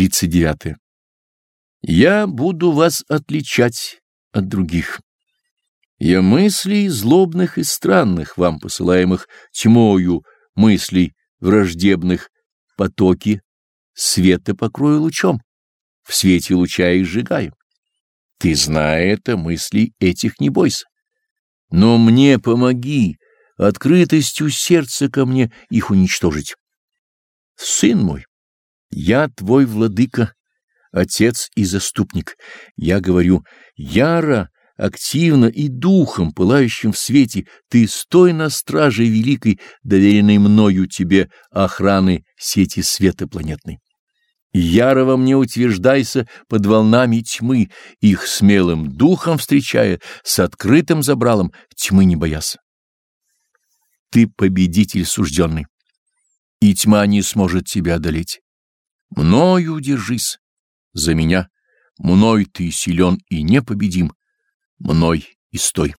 39. Я буду вас отличать от других. Я мыслей злобных и странных, вам посылаемых тьмою мыслей враждебных, потоки света покрою лучом, в свете луча их сжигаю. Ты, зная это, мыслей этих не бойся. Но мне помоги открытостью сердца ко мне их уничтожить. Сын мой, я твой владыка, отец и заступник. Я говорю, яро, активно и духом, пылающим в свете, ты стой на страже великой, доверенной мною тебе охраны сети света планетной. Яро во мне утверждайся под волнами тьмы, их смелым духом встречая, с открытым забралом, тьмы не боясь. Ты победитель сужденный, и тьма не сможет тебя одолеть. Мною держись, за меня, мной ты силен и непобедим, мной и стой.